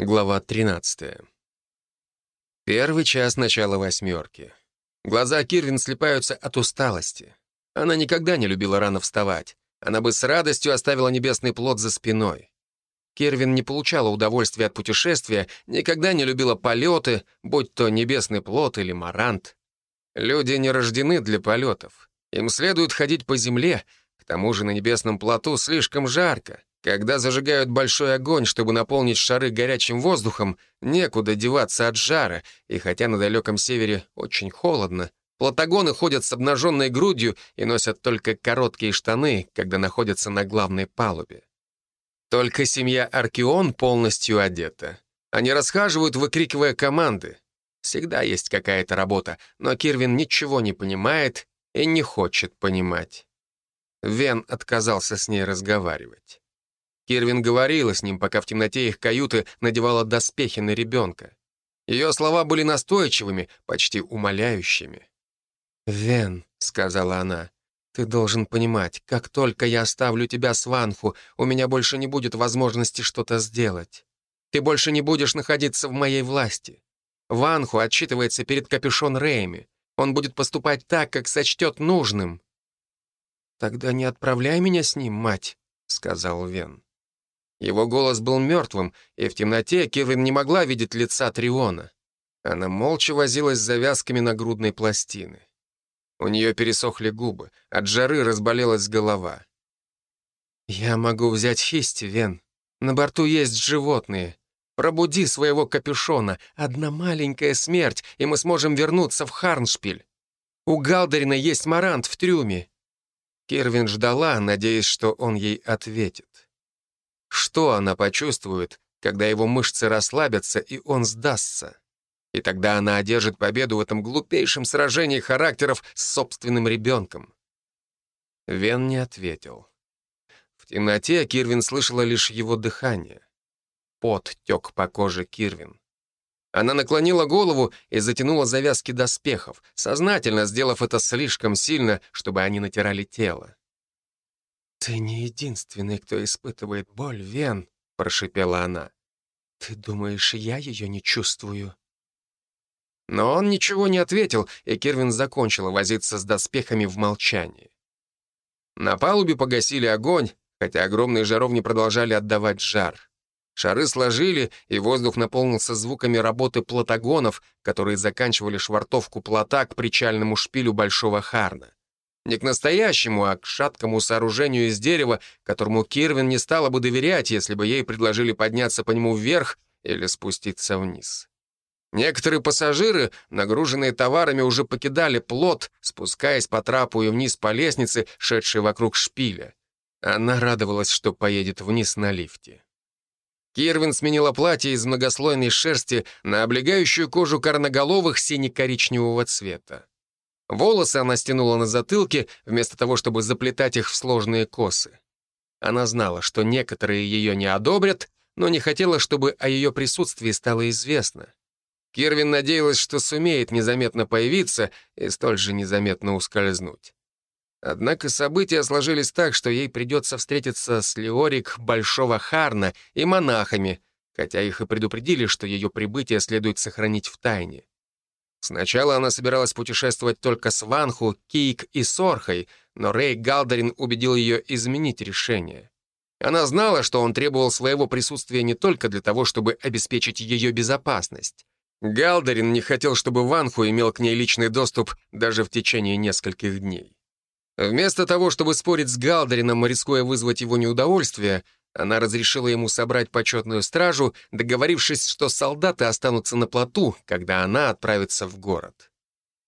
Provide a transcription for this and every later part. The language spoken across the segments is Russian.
Глава 13. Первый час начала восьмерки. Глаза Кирвин слепаются от усталости. Она никогда не любила рано вставать. Она бы с радостью оставила небесный плод за спиной. Кирвин не получала удовольствия от путешествия, никогда не любила полеты, будь то небесный плод или марант. Люди не рождены для полетов. Им следует ходить по земле, к тому же на небесном плоту слишком жарко. Когда зажигают большой огонь, чтобы наполнить шары горячим воздухом, некуда деваться от жара, и хотя на далеком севере очень холодно, платагоны ходят с обнаженной грудью и носят только короткие штаны, когда находятся на главной палубе. Только семья Аркион полностью одета. Они расхаживают, выкрикивая команды. Всегда есть какая-то работа, но Кирвин ничего не понимает и не хочет понимать. Вен отказался с ней разговаривать. Кирвин говорила с ним, пока в темноте их каюты надевала доспехи на ребенка. Ее слова были настойчивыми, почти умоляющими. «Вен», — сказала она, — «ты должен понимать, как только я оставлю тебя с Ванху, у меня больше не будет возможности что-то сделать. Ты больше не будешь находиться в моей власти. Ванху отчитывается перед капюшон Рейми. Он будет поступать так, как сочтет нужным». «Тогда не отправляй меня с ним, мать», — сказал Вен. Его голос был мертвым, и в темноте Кирвин не могла видеть лица Триона. Она молча возилась с завязками на грудной пластины. У нее пересохли губы, от жары разболелась голова. «Я могу взять Хисти, Вен. На борту есть животные. Пробуди своего капюшона. Одна маленькая смерть, и мы сможем вернуться в Харншпиль. У Галдерина есть марант в трюме». Кирвин ждала, надеясь, что он ей ответит. Что она почувствует, когда его мышцы расслабятся, и он сдастся? И тогда она одержит победу в этом глупейшем сражении характеров с собственным ребенком. Вен не ответил. В темноте Кирвин слышала лишь его дыхание. Пот тек по коже Кирвин. Она наклонила голову и затянула завязки доспехов, сознательно сделав это слишком сильно, чтобы они натирали тело. «Ты не единственный, кто испытывает боль, Вен», — прошипела она. «Ты думаешь, я ее не чувствую?» Но он ничего не ответил, и Кервин закончила возиться с доспехами в молчании. На палубе погасили огонь, хотя огромные жаровни продолжали отдавать жар. Шары сложили, и воздух наполнился звуками работы платагонов, которые заканчивали швартовку плота к причальному шпилю Большого Харна. Не к настоящему, а к шаткому сооружению из дерева, которому Кирвин не стала бы доверять, если бы ей предложили подняться по нему вверх или спуститься вниз. Некоторые пассажиры, нагруженные товарами, уже покидали плот, спускаясь по трапу и вниз по лестнице, шедшей вокруг шпиля. Она радовалась, что поедет вниз на лифте. Кирвин сменила платье из многослойной шерсти на облегающую кожу корноголовых сине-коричневого цвета. Волосы она стянула на затылке, вместо того, чтобы заплетать их в сложные косы. Она знала, что некоторые ее не одобрят, но не хотела, чтобы о ее присутствии стало известно. Кирвин надеялась, что сумеет незаметно появиться и столь же незаметно ускользнуть. Однако события сложились так, что ей придется встретиться с Леорик Большого Харна и монахами, хотя их и предупредили, что ее прибытие следует сохранить в тайне. Сначала она собиралась путешествовать только с Ванху, Кийк и Сорхой, но Рэй Галдарин убедил ее изменить решение. Она знала, что он требовал своего присутствия не только для того, чтобы обеспечить ее безопасность. Галдарин не хотел, чтобы Ванху имел к ней личный доступ даже в течение нескольких дней. Вместо того, чтобы спорить с Галдарином, рискуя вызвать его неудовольствие, она разрешила ему собрать почетную стражу, договорившись, что солдаты останутся на плоту, когда она отправится в город.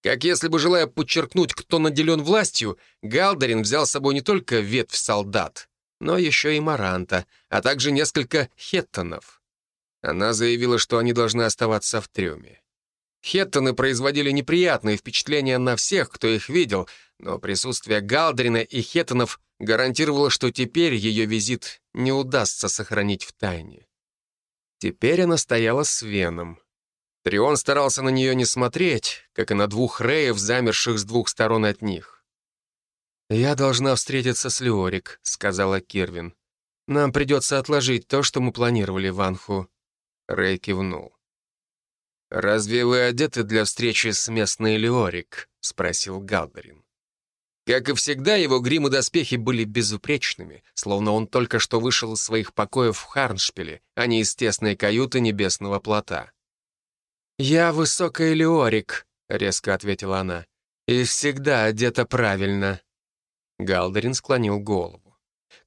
Как если бы желая подчеркнуть, кто наделен властью, Галдарин взял с собой не только ветвь солдат, но еще и Маранта, а также несколько хеттонов. Она заявила, что они должны оставаться в трюме. Хеттоны производили неприятные впечатления на всех, кто их видел, но присутствие Галдрина и Хеттонов гарантировало, что теперь ее визит не удастся сохранить в тайне. Теперь она стояла с Веном. Трион старался на нее не смотреть, как и на двух Реев, замерших с двух сторон от них. «Я должна встретиться с Леорик», — сказала Кирвин. «Нам придется отложить то, что мы планировали, Ванху». Рэй кивнул. «Разве вы одеты для встречи с местной Леорик?» — спросил Галдерин. Как и всегда, его грим и доспехи были безупречными, словно он только что вышел из своих покоев в Харншпиле, а не из тесной каюты небесного плота. «Я высокая Леорик», — резко ответила она, — «и всегда одета правильно». Галдерин склонил голову.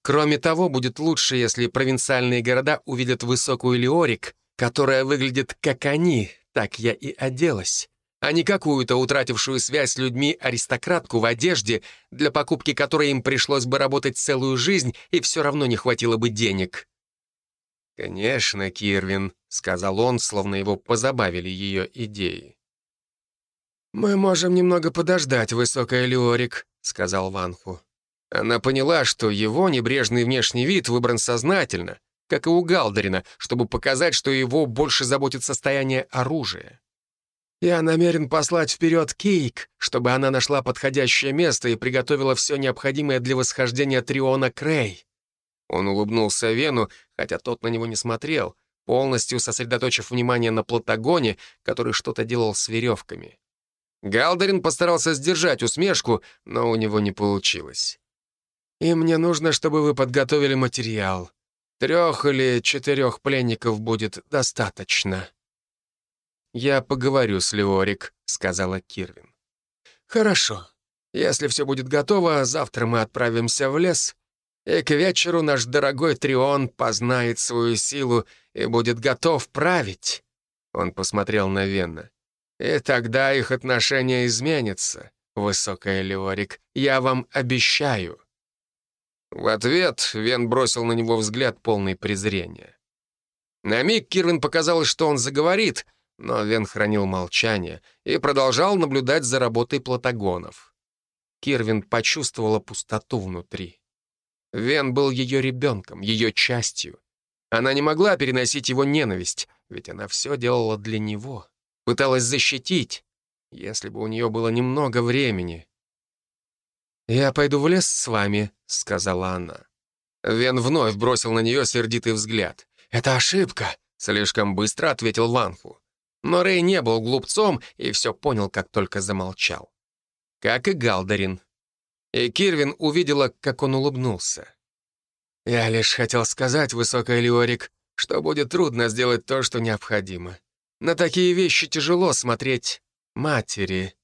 «Кроме того, будет лучше, если провинциальные города увидят высокую Леорик, которая выглядит как они, так я и оделась а не какую-то утратившую связь с людьми аристократку в одежде, для покупки которой им пришлось бы работать целую жизнь и все равно не хватило бы денег. «Конечно, Кирвин», — сказал он, словно его позабавили ее идеи. «Мы можем немного подождать, высокая Леорик», — сказал Ванху. Она поняла, что его небрежный внешний вид выбран сознательно, как и у Галдерина, чтобы показать, что его больше заботит состояние оружия. Я намерен послать вперед Кейк, чтобы она нашла подходящее место и приготовила все необходимое для восхождения Триона Крей». Он улыбнулся Вену, хотя тот на него не смотрел, полностью сосредоточив внимание на Платагоне, который что-то делал с веревками. Галдерин постарался сдержать усмешку, но у него не получилось. «И мне нужно, чтобы вы подготовили материал. Трех или четырех пленников будет достаточно». «Я поговорю с Леорик», — сказала Кирвин. «Хорошо. Если все будет готово, завтра мы отправимся в лес, и к вечеру наш дорогой Трион познает свою силу и будет готов править». Он посмотрел на Вена. «И тогда их отношения изменятся, высокая Леорик, я вам обещаю». В ответ Вен бросил на него взгляд полный презрения. На миг Кирвин показалось, что он заговорит, но Вен хранил молчание и продолжал наблюдать за работой платагонов. Кирвин почувствовала пустоту внутри. Вен был ее ребенком, ее частью. Она не могла переносить его ненависть, ведь она все делала для него, пыталась защитить, если бы у нее было немного времени. «Я пойду в лес с вами», — сказала она. Вен вновь бросил на нее сердитый взгляд. «Это ошибка», — слишком быстро ответил Ванху. Но Рэй не был глупцом и все понял, как только замолчал. Как и Галдарин. И Кирвин увидела, как он улыбнулся. «Я лишь хотел сказать, высокая Леорик, что будет трудно сделать то, что необходимо. На такие вещи тяжело смотреть матери».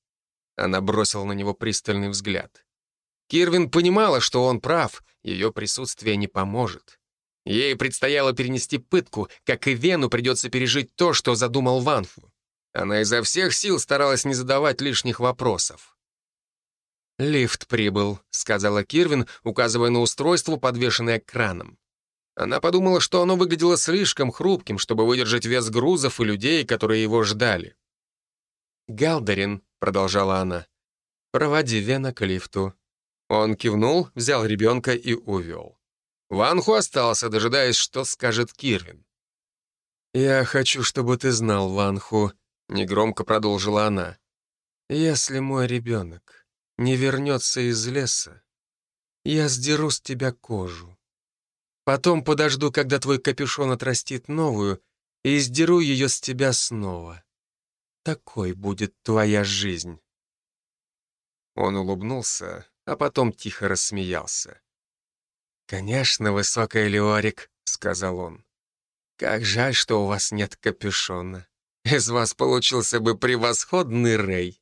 Она бросила на него пристальный взгляд. Кирвин понимала, что он прав, ее присутствие не поможет. Ей предстояло перенести пытку, как и Вену придется пережить то, что задумал Ванфу. Она изо всех сил старалась не задавать лишних вопросов. «Лифт прибыл», — сказала Кирвин, указывая на устройство, подвешенное краном. Она подумала, что оно выглядело слишком хрупким, чтобы выдержать вес грузов и людей, которые его ждали. «Галдерин», — продолжала она, — «проводи Вена к лифту». Он кивнул, взял ребенка и увел. Ванху остался, дожидаясь, что скажет Кирвин. «Я хочу, чтобы ты знал, Ванху», — негромко продолжила она. «Если мой ребенок не вернется из леса, я сдеру с тебя кожу. Потом подожду, когда твой капюшон отрастит новую, и сдеру ее с тебя снова. Такой будет твоя жизнь». Он улыбнулся, а потом тихо рассмеялся. «Конечно, высокая Леорик», — сказал он. «Как жаль, что у вас нет капюшона. Из вас получился бы превосходный Рэй».